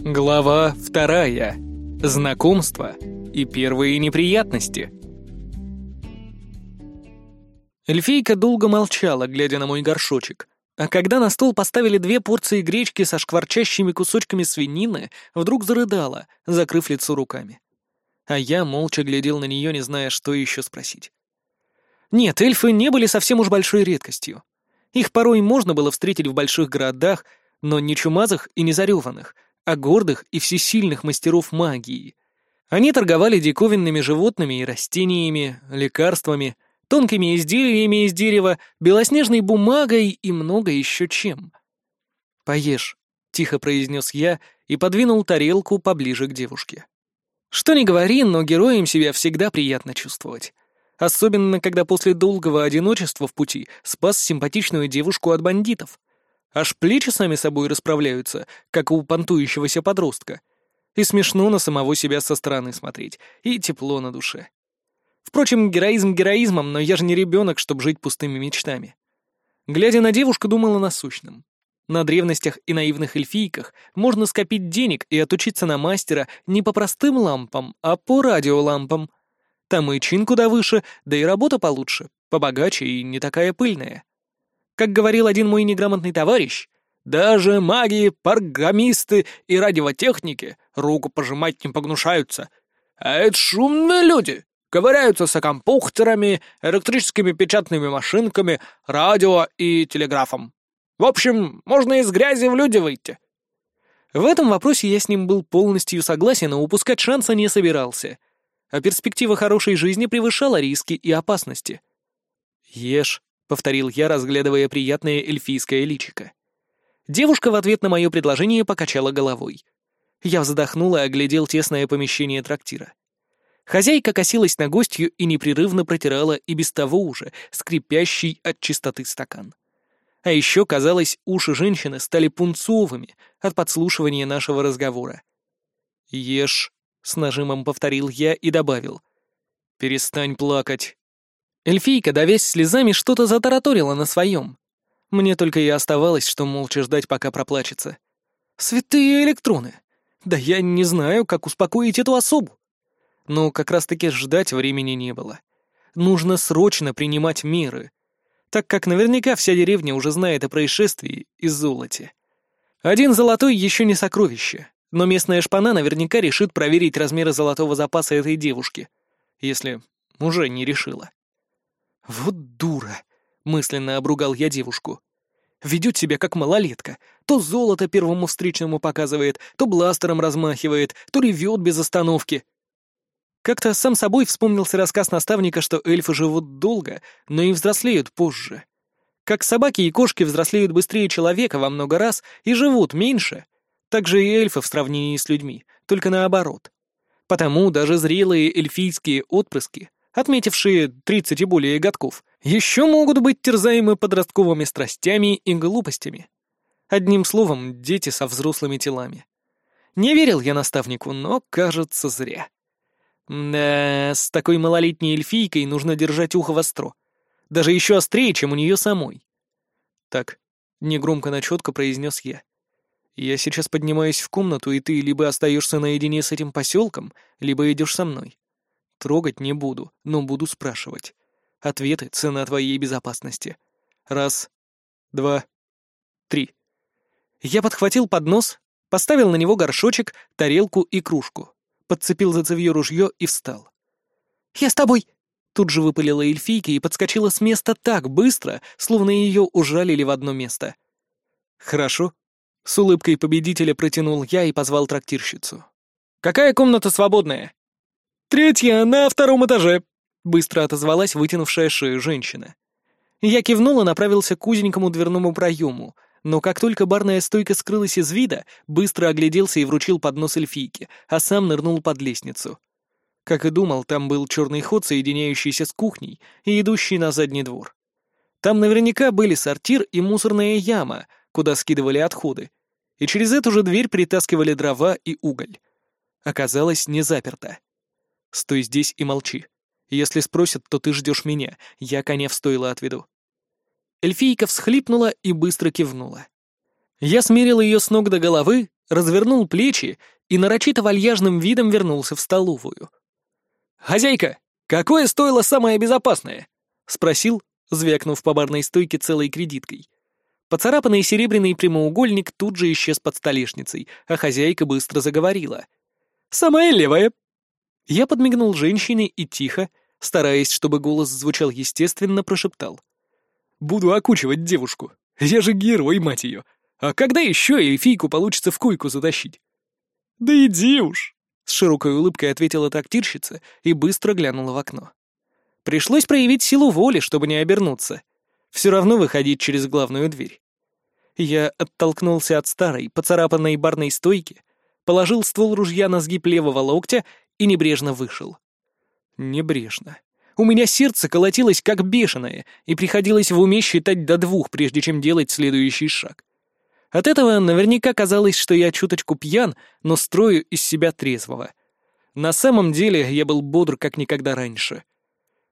Глава вторая. Знакомство и первые неприятности. Эльфийка долго молчала, глядя на мой горшочек, а когда на стол поставили две порции гречки со шкварчащими кусочками свинины, вдруг зарыдала, закрыв лицо руками. А я молча глядел на нее, не зная, что еще спросить. Нет, эльфы не были совсем уж большой редкостью. Их порой можно было встретить в больших городах, но не чумазых и не зареванных — а гордых и всесильных мастеров магии. Они торговали диковинными животными и растениями, лекарствами, тонкими изделиями из дерева, белоснежной бумагой и много еще чем. «Поешь», — тихо произнес я и подвинул тарелку поближе к девушке. Что ни говори, но героем себя всегда приятно чувствовать. Особенно, когда после долгого одиночества в пути спас симпатичную девушку от бандитов. Аж плечи сами собой расправляются, как у понтующегося подростка. И смешно на самого себя со стороны смотреть, и тепло на душе. Впрочем, героизм героизмом, но я же не ребенок, чтобы жить пустыми мечтами. Глядя на девушку, думала насущным. На древностях и наивных эльфийках можно скопить денег и отучиться на мастера не по простым лампам, а по радиолампам. Там и чин куда выше, да и работа получше, побогаче и не такая пыльная. Как говорил один мой неграмотный товарищ, даже маги, программисты и радиотехники руку пожимать не погнушаются. А это шумные люди, ковыряются с компьютерами, электрическими печатными машинками, радио и телеграфом. В общем, можно из грязи в люди выйти. В этом вопросе я с ним был полностью согласен и упускать шанса не собирался. А перспектива хорошей жизни превышала риски и опасности. «Ешь», — повторил я, разглядывая приятное эльфийское личико. Девушка в ответ на мое предложение покачала головой. Я вздохнул и оглядел тесное помещение трактира. Хозяйка косилась на гостью и непрерывно протирала и без того уже скрипящий от чистоты стакан. А еще, казалось, уши женщины стали пунцовыми от подслушивания нашего разговора. «Ешь», — с нажимом повторил я и добавил. «Перестань плакать. Эльфийка, давясь слезами, что-то затараторила на своем. Мне только и оставалось, что молча ждать, пока проплачется. Святые электроны! Да я не знаю, как успокоить эту особу. Но как раз-таки ждать времени не было. Нужно срочно принимать меры, так как наверняка вся деревня уже знает о происшествии и золоте. Один золотой еще не сокровище, но местная шпана наверняка решит проверить размеры золотого запаса этой девушки, если уже не решила. «Вот дура!» — мысленно обругал я девушку. «Ведет себя как малолетка. То золото первому встречному показывает, то бластером размахивает, то ревет без остановки». Как-то сам собой вспомнился рассказ наставника, что эльфы живут долго, но и взрослеют позже. Как собаки и кошки взрослеют быстрее человека во много раз и живут меньше, так же и эльфы в сравнении с людьми, только наоборот. Потому даже зрелые эльфийские отпрыски отметившие 30 и более годков, еще могут быть терзаемы подростковыми страстями и глупостями. Одним словом, дети со взрослыми телами. Не верил я наставнику, но, кажется, зря. Да, с такой малолетней эльфийкой нужно держать ухо востро. Даже еще острее, чем у нее самой. Так, негромко, но четко произнес я. Я сейчас поднимаюсь в комнату, и ты либо остаешься наедине с этим поселком, либо идешь со мной. Трогать не буду, но буду спрашивать. Ответы — цена твоей безопасности. Раз, два, три. Я подхватил поднос, поставил на него горшочек, тарелку и кружку, подцепил за цевьё ружье и встал. «Я с тобой!» Тут же выпалила эльфийка и подскочила с места так быстро, словно ее ужалили в одно место. «Хорошо». С улыбкой победителя протянул я и позвал трактирщицу. «Какая комната свободная?» «Третья на втором этаже», — быстро отозвалась вытянувшая шею женщина. Я кивнул и направился к узенькому дверному проему, но как только барная стойка скрылась из вида, быстро огляделся и вручил поднос эльфийке, а сам нырнул под лестницу. Как и думал, там был черный ход, соединяющийся с кухней и идущий на задний двор. Там наверняка были сортир и мусорная яма, куда скидывали отходы, и через эту же дверь притаскивали дрова и уголь. Оказалось, не заперто. Стой здесь и молчи. Если спросят, то ты ждешь меня. Я коня в стойло отведу». Эльфийка всхлипнула и быстро кивнула. Я смерил ее с ног до головы, развернул плечи и нарочито вальяжным видом вернулся в столовую. «Хозяйка, какое стоило самое безопасное?» — спросил, звякнув по барной стойке целой кредиткой. Поцарапанный серебряный прямоугольник тут же исчез под столешницей, а хозяйка быстро заговорила. «Самая левая!» Я подмигнул женщине и тихо, стараясь, чтобы голос звучал естественно, прошептал. «Буду окучивать девушку. Я же герой, мать ее. А когда еще эльфийку получится в койку затащить?» «Да иди уж!» — с широкой улыбкой ответила тактирщица и быстро глянула в окно. Пришлось проявить силу воли, чтобы не обернуться. Все равно выходить через главную дверь. Я оттолкнулся от старой, поцарапанной барной стойки, положил ствол ружья на сгиб левого локтя и небрежно вышел. Небрежно. У меня сердце колотилось как бешеное, и приходилось в уме считать до двух, прежде чем делать следующий шаг. От этого наверняка казалось, что я чуточку пьян, но строю из себя трезвого. На самом деле я был бодр как никогда раньше.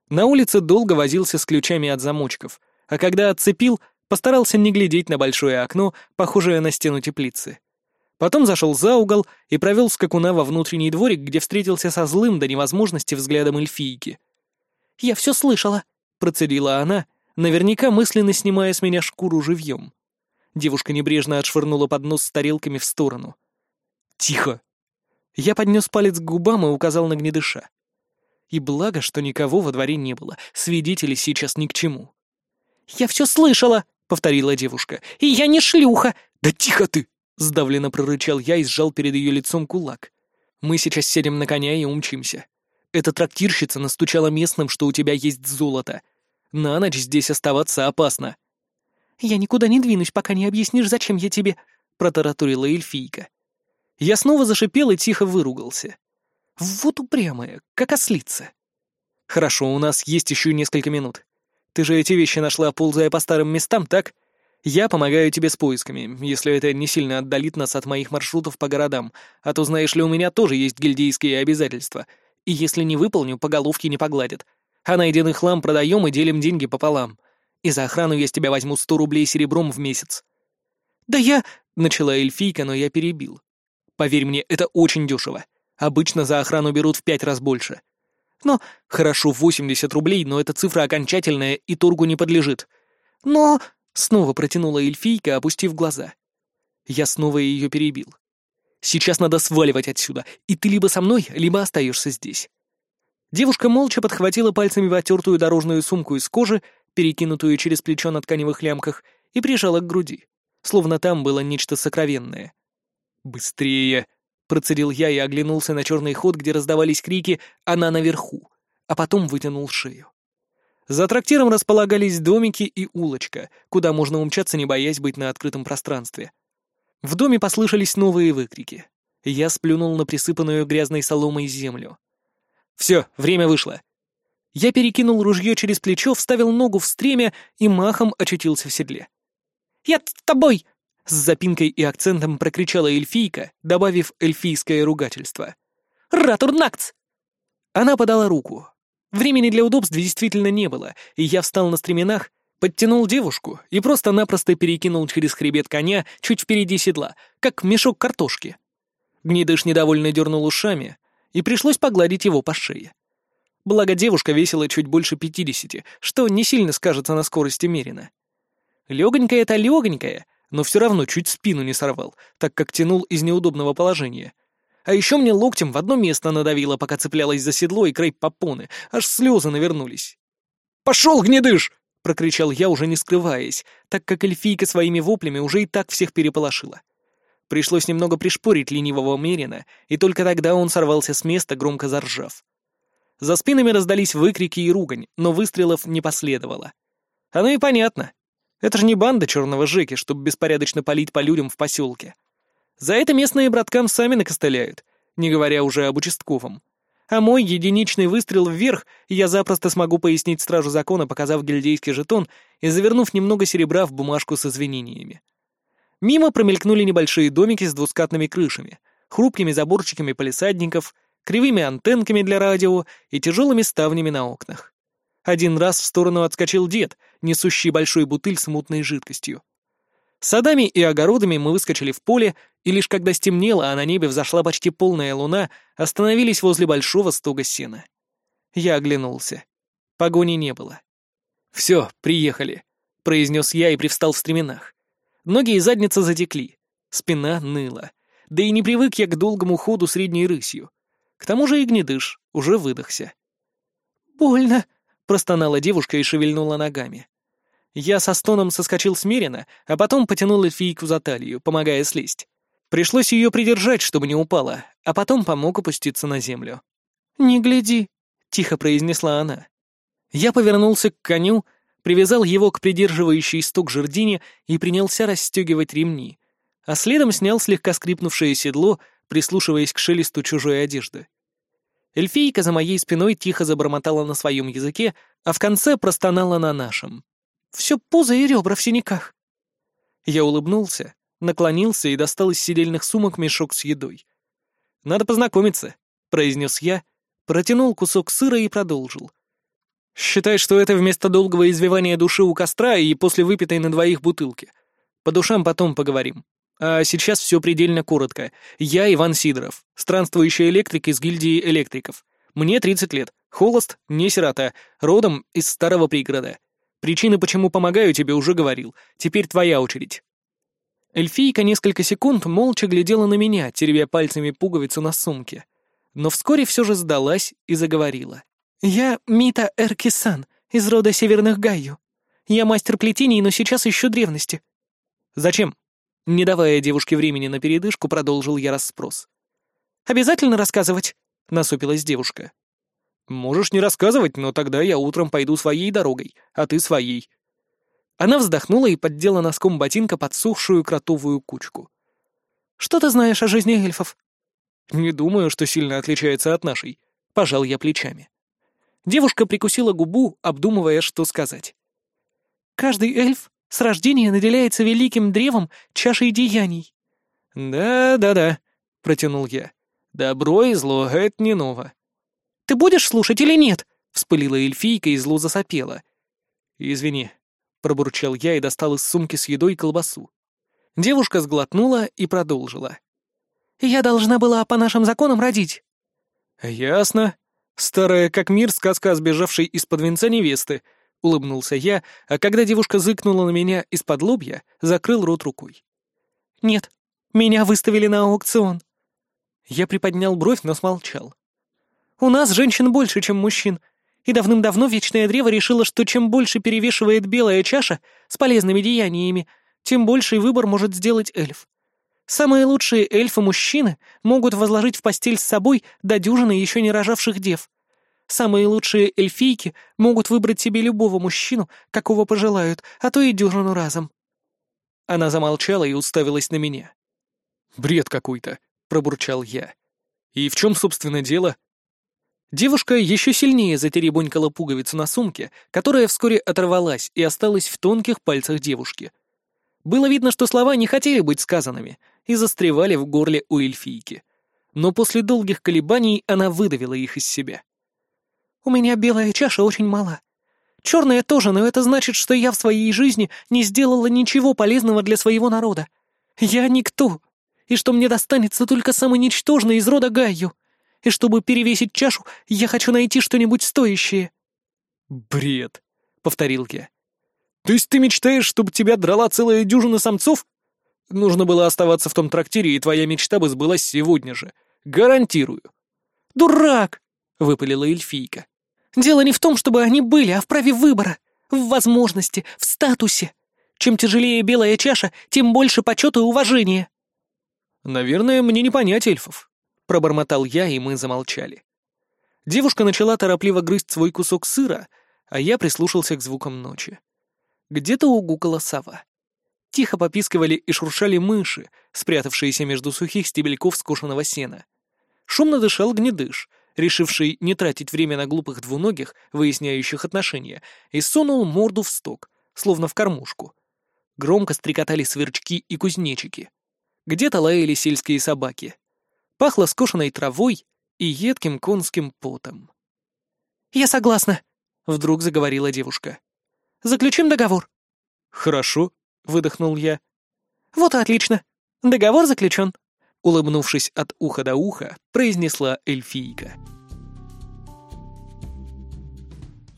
На улице долго возился с ключами от замочков, а когда отцепил, постарался не глядеть на большое окно, похожее на стену теплицы. Потом зашел за угол и провел скакуна во внутренний дворик, где встретился со злым до невозможности взглядом эльфийки. «Я все слышала», — процедила она, наверняка мысленно снимая с меня шкуру живьем. Девушка небрежно отшвырнула поднос с тарелками в сторону. «Тихо!» Я поднес палец к губам и указал на гнедыша. И благо, что никого во дворе не было, свидетели сейчас ни к чему. «Я все слышала!» — повторила девушка. «И я не шлюха!» «Да тихо ты!» — сдавленно прорычал я и сжал перед ее лицом кулак. «Мы сейчас сядем на коня и умчимся. Эта трактирщица настучала местным, что у тебя есть золото. На ночь здесь оставаться опасно». «Я никуда не двинусь, пока не объяснишь, зачем я тебе...» — протаратурила эльфийка. Я снова зашипел и тихо выругался. Вот упрямая, как ослица. Хорошо, у нас есть еще несколько минут. Ты же эти вещи нашла, ползая по старым местам, так? Я помогаю тебе с поисками, если это не сильно отдалит нас от моих маршрутов по городам, а то, знаешь ли, у меня тоже есть гильдейские обязательства, и если не выполню, по головке не погладят. А найденный хлам продаем и делим деньги пополам. И за охрану я с тебя возьму сто рублей серебром в месяц». «Да я...» — начала эльфийка, но я перебил. «Поверь мне, это очень дешево. Обычно за охрану берут в пять раз больше. Но хорошо, 80 рублей, но эта цифра окончательная и торгу не подлежит. Но... Снова протянула эльфийка, опустив глаза. Я снова ее перебил. Сейчас надо сваливать отсюда, и ты либо со мной, либо остаешься здесь. Девушка молча подхватила пальцами потертую дорожную сумку из кожи, перекинутую через плечо на тканевых лямках, и прижала к груди, словно там было нечто сокровенное. «Быстрее!» Процедил я и оглянулся на черный ход, где раздавались крики «Она наверху!», а потом вытянул шею. За трактиром располагались домики и улочка, куда можно умчаться, не боясь быть на открытом пространстве. В доме послышались новые выкрики. Я сплюнул на присыпанную грязной соломой землю. «Все, время вышло!» Я перекинул ружье через плечо, вставил ногу в стремя и махом очутился в седле. «Я с тобой!» С запинкой и акцентом прокричала эльфийка, добавив эльфийское ругательство. «Ратурнакц!» Она подала руку. Времени для удобств действительно не было, и я встал на стременах, подтянул девушку и просто-напросто перекинул через хребет коня чуть впереди седла, как мешок картошки. Гнедыш недовольно дернул ушами, и пришлось погладить его по шее. Благо девушка весила чуть больше пятидесяти, что не сильно скажется на скорости Мерина. Легонькая-то легонькая, но все равно чуть спину не сорвал, так как тянул из неудобного положения. А еще мне локтем в одно место надавило, пока цеплялась за седло и край попоны, аж слезы навернулись. «Пошел, гнедыш!» — прокричал я, уже не скрываясь, так как эльфийка своими воплями уже и так всех переполошила. Пришлось немного пришпорить ленивого Мерина, и только тогда он сорвался с места, громко заржав. За спинами раздались выкрики и ругань, но выстрелов не последовало. Оно и понятно. Это же не банда черного Жеки, чтобы беспорядочно палить по людям в поселке. За это местные браткам сами накостыляют, не говоря уже об участковом. А мой единичный выстрел вверх я запросто смогу пояснить стражу закона, показав гильдейский жетон и завернув немного серебра в бумажку с извинениями. Мимо промелькнули небольшие домики с двускатными крышами, хрупкими заборчиками полисадников, кривыми антенками для радио и тяжелыми ставнями на окнах. Один раз в сторону отскочил дед, несущий большой бутыль с мутной жидкостью. Садами и огородами мы выскочили в поле, и лишь когда стемнело, а на небе взошла почти полная луна, остановились возле большого стога сена. Я оглянулся. Погони не было. «Все, приехали», — произнес я и привстал в стременах. Ноги и задница затекли, спина ныла. Да и не привык я к долгому ходу средней рысью. К тому же и гнедыш уже выдохся. «Больно», — простонала девушка и шевельнула ногами. Я со стоном соскочил смиренно, а потом потянул эльфийку за талию, помогая слезть. Пришлось ее придержать, чтобы не упала, а потом помог опуститься на землю. «Не гляди», — тихо произнесла она. Я повернулся к коню, привязал его к придерживающей стук жердине и принялся расстегивать ремни, а следом снял слегка скрипнувшее седло, прислушиваясь к шелесту чужой одежды. Эльфийка за моей спиной тихо забормотала на своем языке, а в конце простонала на нашем. «Все пузо и ребра в синяках». Я улыбнулся, наклонился и достал из сидельных сумок мешок с едой. «Надо познакомиться», — произнес я, протянул кусок сыра и продолжил. «Считай, что это вместо долгого извивания души у костра и после выпитой на двоих бутылки. По душам потом поговорим. А сейчас все предельно коротко. Я Иван Сидоров, странствующий электрик из гильдии электриков. Мне 30 лет, холост, не сирота, родом из старого пригорода. Причины, почему помогаю тебе, уже говорил. Теперь твоя очередь». Эльфийка несколько секунд молча глядела на меня, теребя пальцами пуговицу на сумке. Но вскоре все же сдалась и заговорила. «Я Мита Эркисан, из рода Северных Гайю. Я мастер плетений, но сейчас ищу древности». «Зачем?» Не давая девушке времени на передышку, продолжил я расспрос. «Обязательно рассказывать?» — насупилась девушка. «Можешь не рассказывать, но тогда я утром пойду своей дорогой, а ты своей. Она вздохнула и поддела носком ботинка подсохшую кротовую кучку. «Что ты знаешь о жизни эльфов?» «Не думаю, что сильно отличается от нашей», — пожал я плечами. Девушка прикусила губу, обдумывая, что сказать. «Каждый эльф с рождения наделяется великим древом чашей деяний». «Да-да-да», — протянул я. «Добро и зло — это не ново». «Ты будешь слушать или нет?» — вспылила эльфийка и зло засопела. «Извини, пробурчал я и достал из сумки с едой колбасу. Девушка сглотнула и продолжила. «Я должна была по нашим законам родить». «Ясно. Старая как мир сказка о сбежавшей из-под венца невесты», — улыбнулся я, а когда девушка зыкнула на меня из-под лобья, закрыл рот рукой. «Нет, меня выставили на аукцион». Я приподнял бровь, но смолчал. «У нас женщин больше, чем мужчин, и давным-давно Вечное Древо решило, что чем больше перевешивает белая чаша с полезными деяниями, тем больший выбор может сделать эльф. Самые лучшие эльфы-мужчины могут возложить в постель с собой до дюжины еще не рожавших дев. Самые лучшие эльфийки могут выбрать себе любого мужчину, какого пожелают, а то и дюжину разом. Она замолчала и уставилась на меня. «Бред какой-то», — пробурчал я. «И в чем, собственно, дело?» Девушка еще сильнее затеребонькала пуговицу на сумке, которая вскоре оторвалась и осталась в тонких пальцах девушки. Было видно, что слова не хотели быть сказанными и застревали в горле у эльфийки. Но после долгих колебаний она выдавила их из себя. «У меня белая чаша очень мала. Черная тоже, но это значит, что я в своей жизни не сделала ничего полезного для своего народа. Я никто, и что мне достанется только самый ничтожный из рода Гайю и чтобы перевесить чашу, я хочу найти что-нибудь стоящее». «Бред», — повторил я. «То есть ты мечтаешь, чтобы тебя драла целая дюжина самцов? Нужно было оставаться в том трактире, и твоя мечта бы сбылась сегодня же. Гарантирую». «Дурак!» — выпалила эльфийка. «Дело не в том, чтобы они были, а в праве выбора, в возможности, в статусе. Чем тяжелее белая чаша, тем больше почета и уважения». «Наверное, мне не понять эльфов», — пробормотал я, и мы замолчали. Девушка начала торопливо грызть свой кусок сыра, а я прислушался к звукам ночи. Где-то угукала сова. Тихо попискивали и шуршали мыши, спрятавшиеся между сухих стебельков скошенного сена. Шумно дышал гнедыш, решивший не тратить время на глупых двуногих, выясняющих отношения, и сунул морду в сток, словно в кормушку. Громко стрекотали сверчки и кузнечики. Где-то лаяли сельские собаки. Пахло скошенной травой и едким конским потом. «Я согласна», — вдруг заговорила девушка. «Заключим договор». «Хорошо», — выдохнул я. Вот и отлично. Договор заключен. Улыбнувшись от уха до уха, произнесла эльфийка.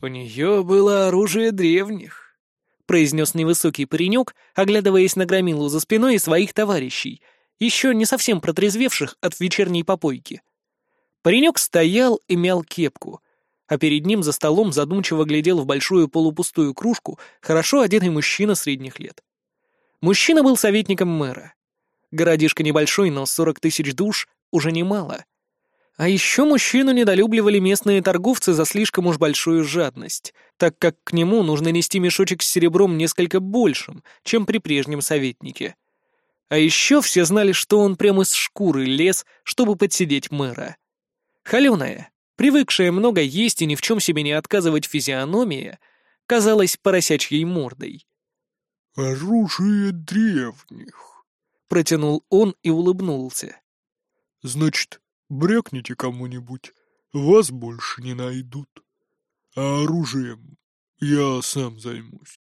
«У нее было оружие древних», — произнес невысокий паренек, оглядываясь на громилу за спиной и своих товарищей, еще не совсем протрезвевших от вечерней попойки. Паренек стоял и мял кепку, а перед ним за столом задумчиво глядел в большую полупустую кружку хорошо одетый мужчина средних лет. Мужчина был советником мэра. Городишко небольшой, но сорок тысяч душ уже немало. А еще мужчину недолюбливали местные торговцы за слишком уж большую жадность, так как к нему нужно нести мешочек с серебром несколько большим, чем при прежнем советнике. А еще все знали, что он прямо из шкуры лез, чтобы подсидеть мэра. Холеная, привыкшая много есть и ни в чем себе не отказывать физиономия, казалась поросячьей мордой. «Оружие древних», — протянул он и улыбнулся. «Значит, брякните кому-нибудь, вас больше не найдут. А оружием я сам займусь».